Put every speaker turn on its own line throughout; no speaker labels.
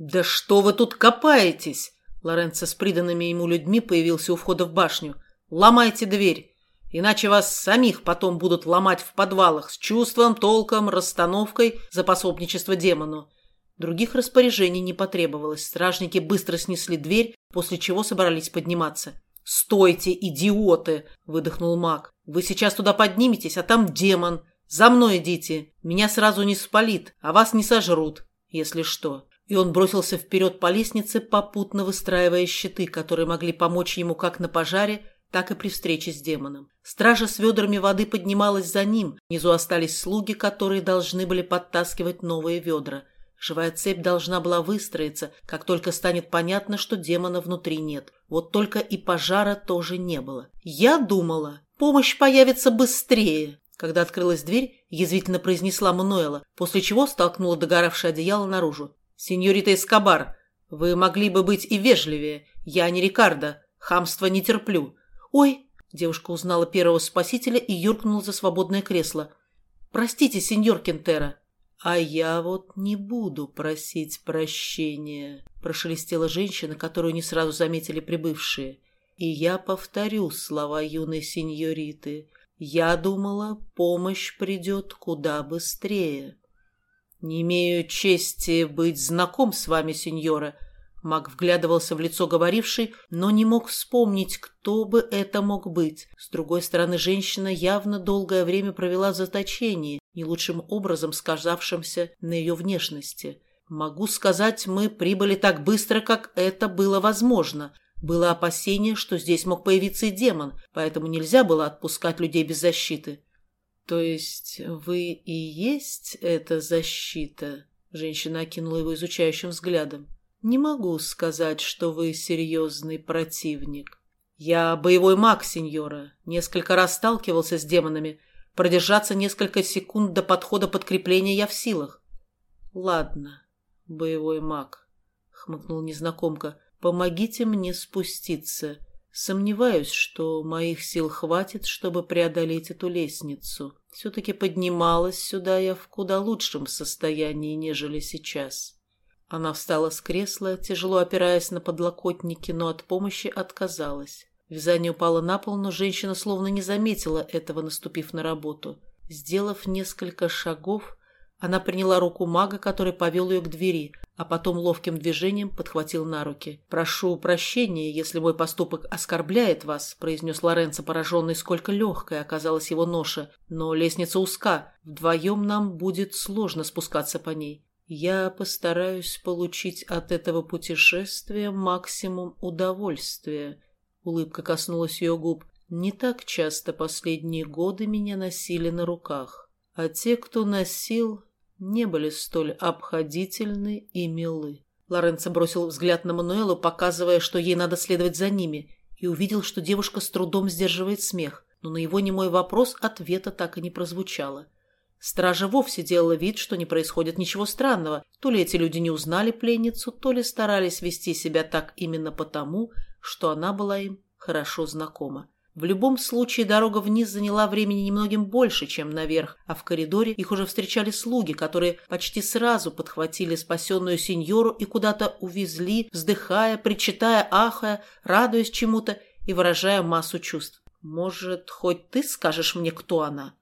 «Да что вы тут копаетесь?» Лоренцо с приданными ему людьми появился у входа в башню. «Ломайте дверь, иначе вас самих потом будут ломать в подвалах с чувством, толком, расстановкой за пособничество демону». Других распоряжений не потребовалось. Стражники быстро снесли дверь, после чего собрались подниматься. «Стойте, идиоты!» – выдохнул маг. «Вы сейчас туда подниметесь, а там демон. За мной идите. Меня сразу не спалит, а вас не сожрут, если что» и он бросился вперед по лестнице, попутно выстраивая щиты, которые могли помочь ему как на пожаре, так и при встрече с демоном. Стража с ведрами воды поднималась за ним, внизу остались слуги, которые должны были подтаскивать новые ведра. Живая цепь должна была выстроиться, как только станет понятно, что демона внутри нет. Вот только и пожара тоже не было. «Я думала, помощь появится быстрее!» Когда открылась дверь, язвительно произнесла Мануэла, после чего столкнула догоравшее одеяло наружу. «Сеньорита Эскобар, вы могли бы быть и вежливее. Я не Рикардо. Хамство не терплю». «Ой!» – девушка узнала первого спасителя и юркнула за свободное кресло. «Простите, сеньор Кентера». «А я вот не буду просить прощения», – прошелестела женщина, которую не сразу заметили прибывшие. «И я повторю слова юной сеньориты. Я думала, помощь придет куда быстрее». «Не имею чести быть знаком с вами, сеньора». Маг вглядывался в лицо говорившей, но не мог вспомнить, кто бы это мог быть. С другой стороны, женщина явно долгое время провела в заточении, не лучшим образом сказавшимся на ее внешности. Могу сказать, мы прибыли так быстро, как это было возможно. Было опасение, что здесь мог появиться и демон, поэтому нельзя было отпускать людей без защиты. «То есть вы и есть эта защита?» Женщина окинула его изучающим взглядом. «Не могу сказать, что вы серьезный противник. Я боевой маг, сеньора. Несколько раз сталкивался с демонами. Продержаться несколько секунд до подхода подкрепления я в силах». «Ладно, боевой маг», — хмыкнул незнакомка. «Помогите мне спуститься. Сомневаюсь, что моих сил хватит, чтобы преодолеть эту лестницу. Все-таки поднималась сюда я в куда лучшем состоянии, нежели сейчас. Она встала с кресла, тяжело опираясь на подлокотники, но от помощи отказалась. Вязание упало на пол, но женщина словно не заметила этого, наступив на работу. Сделав несколько шагов, она приняла руку мага, который повел ее к двери, а потом ловким движением подхватил на руки. «Прошу прощения, если мой поступок оскорбляет вас», – произнес Лоренцо, пораженный, сколько легкой оказалась его ноша. «Но лестница узка. Вдвоем нам будет сложно спускаться по ней. Я постараюсь получить от этого путешествия максимум удовольствия». Улыбка коснулась ее губ. «Не так часто последние годы меня носили на руках. А те, кто носил, не были столь обходительны и милы. Лоренцо бросил взгляд на Мануэлу, показывая, что ей надо следовать за ними, и увидел, что девушка с трудом сдерживает смех, но на его немой вопрос ответа так и не прозвучало. Стража вовсе делала вид, что не происходит ничего странного. То ли эти люди не узнали пленницу, то ли старались вести себя так именно потому, что она была им хорошо знакома. В любом случае дорога вниз заняла времени немногим больше, чем наверх, а в коридоре их уже встречали слуги, которые почти сразу подхватили спасенную сеньору и куда-то увезли, вздыхая, причитая, ахая, радуясь чему-то и выражая массу чувств. «Может, хоть ты скажешь мне, кто она?»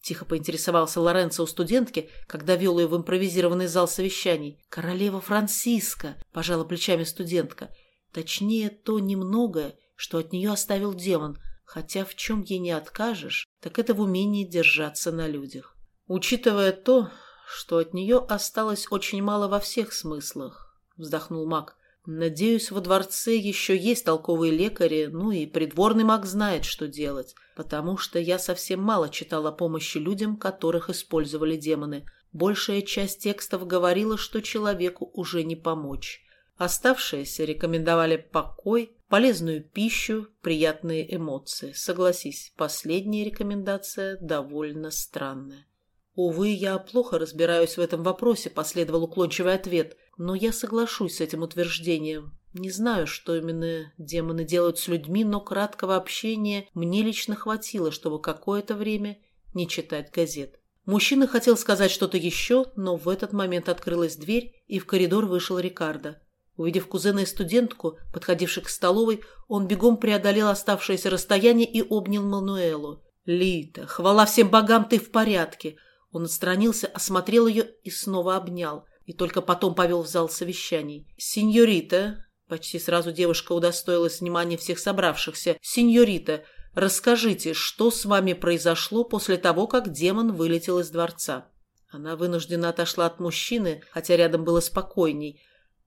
Тихо поинтересовался Лоренцо у студентки, когда вел ее в импровизированный зал совещаний. «Королева Франциска», – пожала плечами студентка. Точнее, то немногое, что от нее оставил демон – Хотя в чем ей не откажешь, так это в умении держаться на людях. Учитывая то, что от нее осталось очень мало во всех смыслах, вздохнул маг. Надеюсь, во дворце еще есть толковые лекари, ну и придворный маг знает, что делать, потому что я совсем мало читал о помощи людям, которых использовали демоны. Большая часть текстов говорила, что человеку уже не помочь. Оставшиеся рекомендовали покой, полезную пищу, приятные эмоции. Согласись, последняя рекомендация довольно странная. «Увы, я плохо разбираюсь в этом вопросе», – последовал уклончивый ответ. «Но я соглашусь с этим утверждением. Не знаю, что именно демоны делают с людьми, но краткого общения мне лично хватило, чтобы какое-то время не читать газет». Мужчина хотел сказать что-то еще, но в этот момент открылась дверь, и в коридор вышел Рикардо. Увидев кузена и студентку, подходивших к столовой, он бегом преодолел оставшееся расстояние и обнял Мануэлу. «Лита, хвала всем богам, ты в порядке!» Он отстранился, осмотрел ее и снова обнял, и только потом повел в зал совещаний. «Синьорита!» Почти сразу девушка удостоилась внимания всех собравшихся. «Синьорита, расскажите, что с вами произошло после того, как демон вылетел из дворца?» Она вынуждена отошла от мужчины, хотя рядом было спокойней,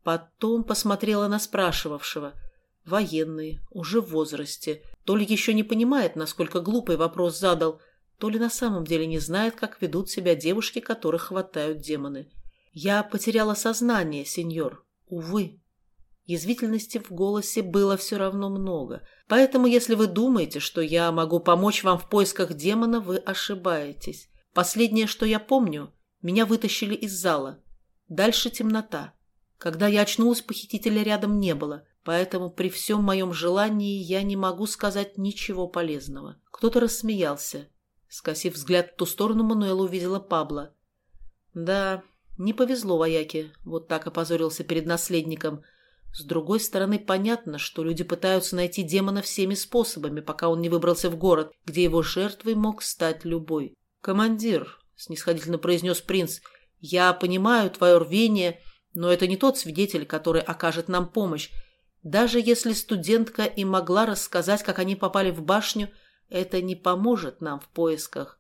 Потом посмотрела на спрашивавшего. Военный, уже в возрасте. То ли еще не понимает, насколько глупый вопрос задал, то ли на самом деле не знает, как ведут себя девушки, которых хватают демоны. «Я потеряла сознание, сеньор. Увы». Язвительности в голосе было все равно много. Поэтому, если вы думаете, что я могу помочь вам в поисках демона, вы ошибаетесь. Последнее, что я помню, меня вытащили из зала. Дальше темнота. Когда я очнулась, похитителя рядом не было, поэтому при всем моем желании я не могу сказать ничего полезного. Кто-то рассмеялся. Скосив взгляд в ту сторону, Мануэла увидела Пабло. Да, не повезло вояке, вот так опозорился перед наследником. С другой стороны, понятно, что люди пытаются найти демона всеми способами, пока он не выбрался в город, где его жертвой мог стать любой. «Командир», — снисходительно произнес принц, — «я понимаю твое рвение но это не тот свидетель, который окажет нам помощь. Даже если студентка и могла рассказать, как они попали в башню, это не поможет нам в поисках.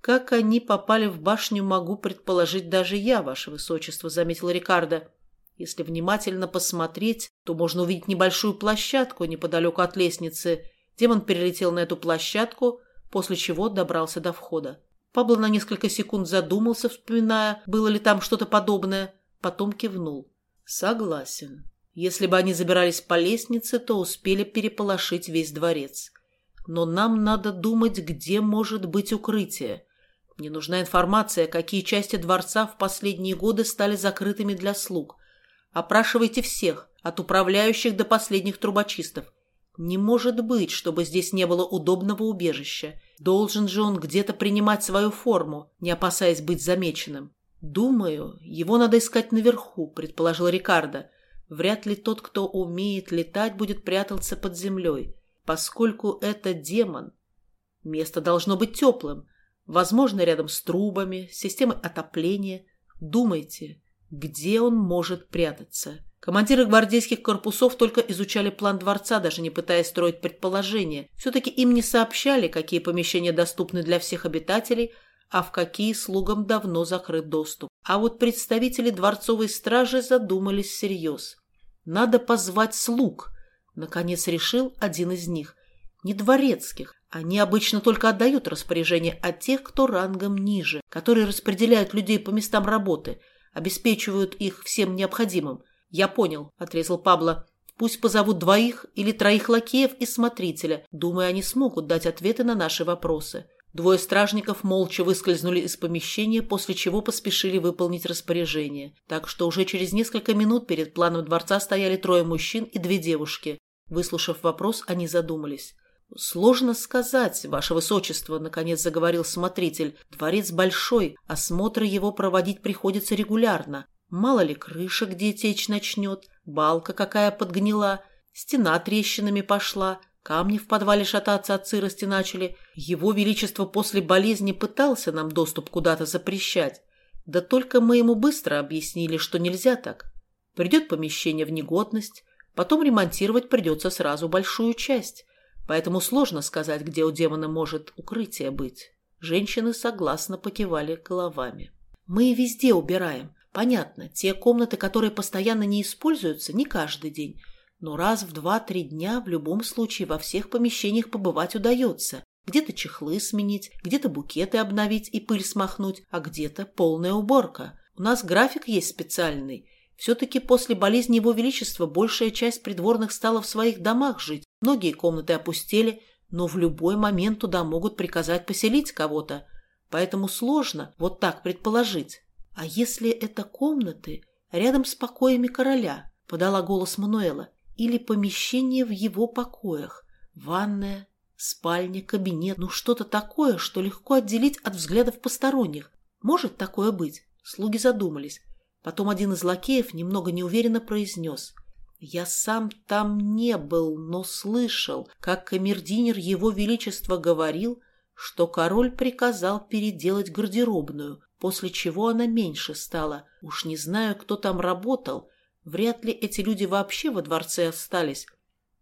Как они попали в башню, могу предположить даже я, ваше высочество, заметил Рикардо. Если внимательно посмотреть, то можно увидеть небольшую площадку неподалеку от лестницы. Демон перелетел на эту площадку, после чего добрался до входа. Пабло на несколько секунд задумался, вспоминая, было ли там что-то подобное, Потом кивнул. Согласен. Если бы они забирались по лестнице, то успели переполошить весь дворец. Но нам надо думать, где может быть укрытие. Мне нужна информация, какие части дворца в последние годы стали закрытыми для слуг. Опрашивайте всех, от управляющих до последних трубочистов. Не может быть, чтобы здесь не было удобного убежища. Должен же он где-то принимать свою форму, не опасаясь быть замеченным. «Думаю, его надо искать наверху», — предположил Рикардо. «Вряд ли тот, кто умеет летать, будет прятаться под землей, поскольку это демон. Место должно быть теплым, возможно, рядом с трубами, системой отопления. Думайте, где он может прятаться?» Командиры гвардейских корпусов только изучали план дворца, даже не пытаясь строить предположения. Все-таки им не сообщали, какие помещения доступны для всех обитателей, а в какие слугам давно закрыт доступ. А вот представители дворцовой стражи задумались всерьез. Надо позвать слуг, наконец решил один из них. Не дворецких, они обычно только отдают распоряжение от тех, кто рангом ниже, которые распределяют людей по местам работы, обеспечивают их всем необходимым. «Я понял», — отрезал Пабло. «Пусть позовут двоих или троих лакеев и смотрителя. Думаю, они смогут дать ответы на наши вопросы. Двое стражников молча выскользнули из помещения, после чего поспешили выполнить распоряжение. Так что уже через несколько минут перед планом дворца стояли трое мужчин и две девушки. Выслушав вопрос, они задумались. «Сложно сказать, ваше высочество», — наконец заговорил смотритель. «Дворец большой, осмотры его проводить приходится регулярно. Мало ли крыша где течь начнет, балка какая подгнила, стена трещинами пошла». Камни в подвале шататься от сырости начали. Его Величество после болезни пытался нам доступ куда-то запрещать. Да только мы ему быстро объяснили, что нельзя так. Придет помещение в негодность, потом ремонтировать придется сразу большую часть. Поэтому сложно сказать, где у демона может укрытие быть. Женщины согласно покивали головами. Мы везде убираем. Понятно, те комнаты, которые постоянно не используются, не каждый день но раз в два-три дня в любом случае во всех помещениях побывать удается. Где-то чехлы сменить, где-то букеты обновить и пыль смахнуть, а где-то полная уборка. У нас график есть специальный. Все-таки после болезни Его Величества большая часть придворных стала в своих домах жить. Многие комнаты опустели, но в любой момент туда могут приказать поселить кого-то. Поэтому сложно вот так предположить. А если это комнаты рядом с покоями короля? Подала голос Мануэла или помещение в его покоях, ванная, спальня, кабинет, ну что-то такое, что легко отделить от взглядов посторонних. Может такое быть? Слуги задумались. Потом один из лакеев немного неуверенно произнес. Я сам там не был, но слышал, как камердинер его величества говорил, что король приказал переделать гардеробную, после чего она меньше стала. Уж не знаю, кто там работал. Вряд ли эти люди вообще во дворце остались.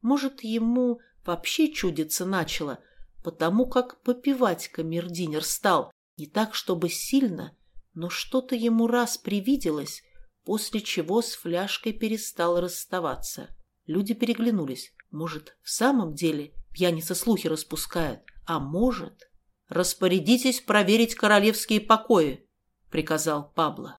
Может, ему вообще чудиться начало, потому как попивать камердинер стал. Не так, чтобы сильно, но что-то ему раз привиделось, после чего с фляжкой перестал расставаться. Люди переглянулись. Может, в самом деле пьяница слухи распускает, а может... «Распорядитесь проверить королевские покои», — приказал Пабло.